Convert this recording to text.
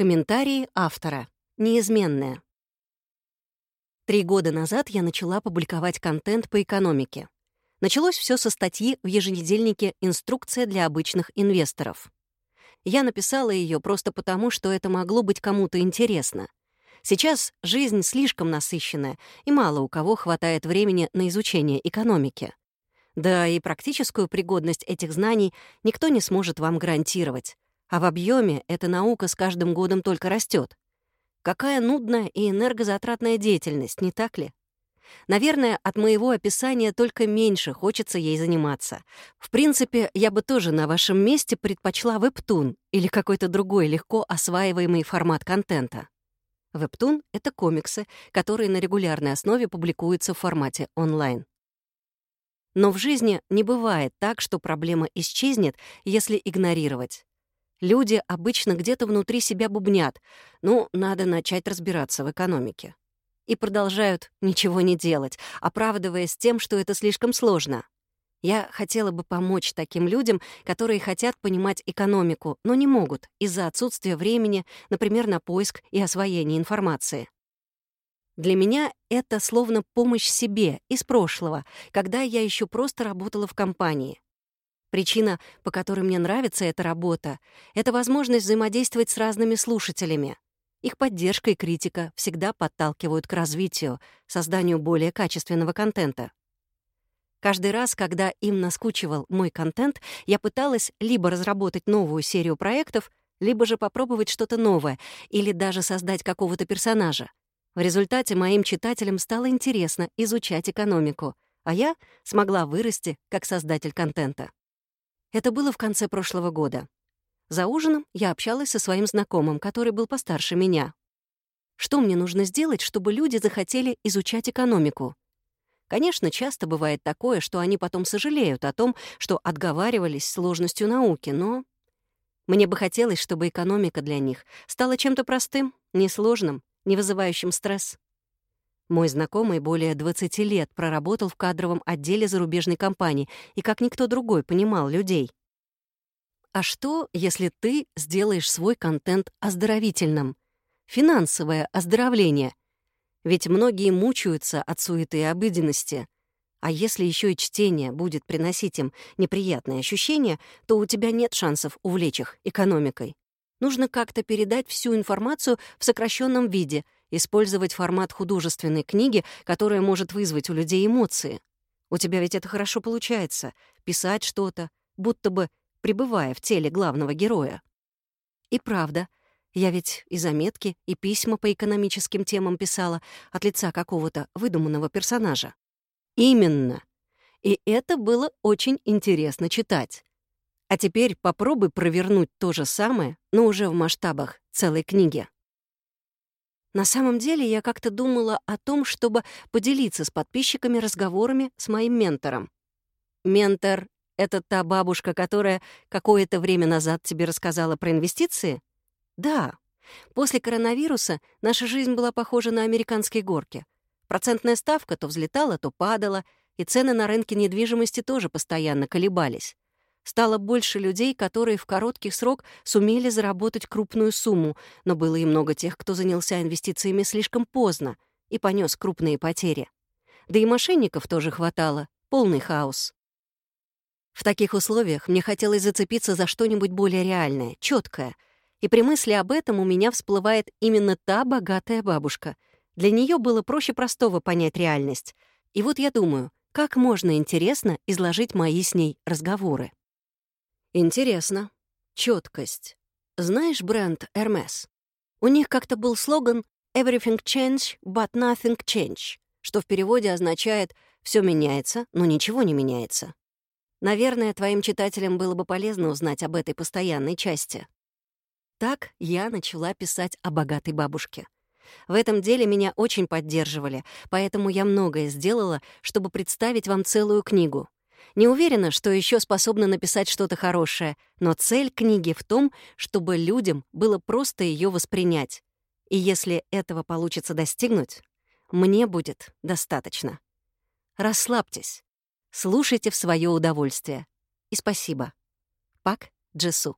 Комментарии автора. Неизменное. Три года назад я начала публиковать контент по экономике. Началось все со статьи в еженедельнике «Инструкция для обычных инвесторов». Я написала ее просто потому, что это могло быть кому-то интересно. Сейчас жизнь слишком насыщенная, и мало у кого хватает времени на изучение экономики. Да и практическую пригодность этих знаний никто не сможет вам гарантировать. А в объеме эта наука с каждым годом только растет. Какая нудная и энергозатратная деятельность, не так ли? Наверное, от моего описания только меньше хочется ей заниматься. В принципе, я бы тоже на вашем месте предпочла вебтун или какой-то другой легко осваиваемый формат контента. Вебтун — это комиксы, которые на регулярной основе публикуются в формате онлайн. Но в жизни не бывает так, что проблема исчезнет, если игнорировать. Люди обычно где-то внутри себя бубнят. Ну, надо начать разбираться в экономике. И продолжают ничего не делать, оправдываясь тем, что это слишком сложно. Я хотела бы помочь таким людям, которые хотят понимать экономику, но не могут из-за отсутствия времени, например, на поиск и освоение информации. Для меня это словно помощь себе из прошлого, когда я еще просто работала в компании. Причина, по которой мне нравится эта работа, — это возможность взаимодействовать с разными слушателями. Их поддержка и критика всегда подталкивают к развитию, созданию более качественного контента. Каждый раз, когда им наскучивал мой контент, я пыталась либо разработать новую серию проектов, либо же попробовать что-то новое или даже создать какого-то персонажа. В результате моим читателям стало интересно изучать экономику, а я смогла вырасти как создатель контента. Это было в конце прошлого года. За ужином я общалась со своим знакомым, который был постарше меня. Что мне нужно сделать, чтобы люди захотели изучать экономику? Конечно, часто бывает такое, что они потом сожалеют о том, что отговаривались сложностью науки, но... Мне бы хотелось, чтобы экономика для них стала чем-то простым, несложным, не вызывающим стресс. Мой знакомый более 20 лет проработал в кадровом отделе зарубежной компании и как никто другой понимал людей. А что, если ты сделаешь свой контент оздоровительным? Финансовое оздоровление. Ведь многие мучаются от суеты и обыденности. А если еще и чтение будет приносить им неприятные ощущения, то у тебя нет шансов увлечь их экономикой. Нужно как-то передать всю информацию в сокращенном виде — использовать формат художественной книги, которая может вызвать у людей эмоции. У тебя ведь это хорошо получается — писать что-то, будто бы пребывая в теле главного героя. И правда, я ведь и заметки, и письма по экономическим темам писала от лица какого-то выдуманного персонажа. Именно. И это было очень интересно читать. А теперь попробуй провернуть то же самое, но уже в масштабах целой книги. На самом деле я как-то думала о том, чтобы поделиться с подписчиками разговорами с моим ментором. Ментор — это та бабушка, которая какое-то время назад тебе рассказала про инвестиции? Да. После коронавируса наша жизнь была похожа на американские горки. Процентная ставка то взлетала, то падала, и цены на рынке недвижимости тоже постоянно колебались. Стало больше людей, которые в короткий срок сумели заработать крупную сумму, но было и много тех, кто занялся инвестициями слишком поздно и понес крупные потери. Да и мошенников тоже хватало, полный хаос. В таких условиях мне хотелось зацепиться за что-нибудь более реальное, четкое, и при мысли об этом у меня всплывает именно та богатая бабушка. Для нее было проще простого понять реальность. И вот я думаю, как можно интересно изложить мои с ней разговоры. Интересно. Четкость. Знаешь бренд Hermes? У них как-то был слоган «Everything change, but nothing change», что в переводе означает «все меняется, но ничего не меняется». Наверное, твоим читателям было бы полезно узнать об этой постоянной части. Так я начала писать о богатой бабушке. В этом деле меня очень поддерживали, поэтому я многое сделала, чтобы представить вам целую книгу — не уверена, что еще способна написать что-то хорошее, но цель книги в том, чтобы людям было просто ее воспринять. И если этого получится достигнуть, мне будет достаточно. Расслабьтесь, слушайте в свое удовольствие. И спасибо. Пак Джесу.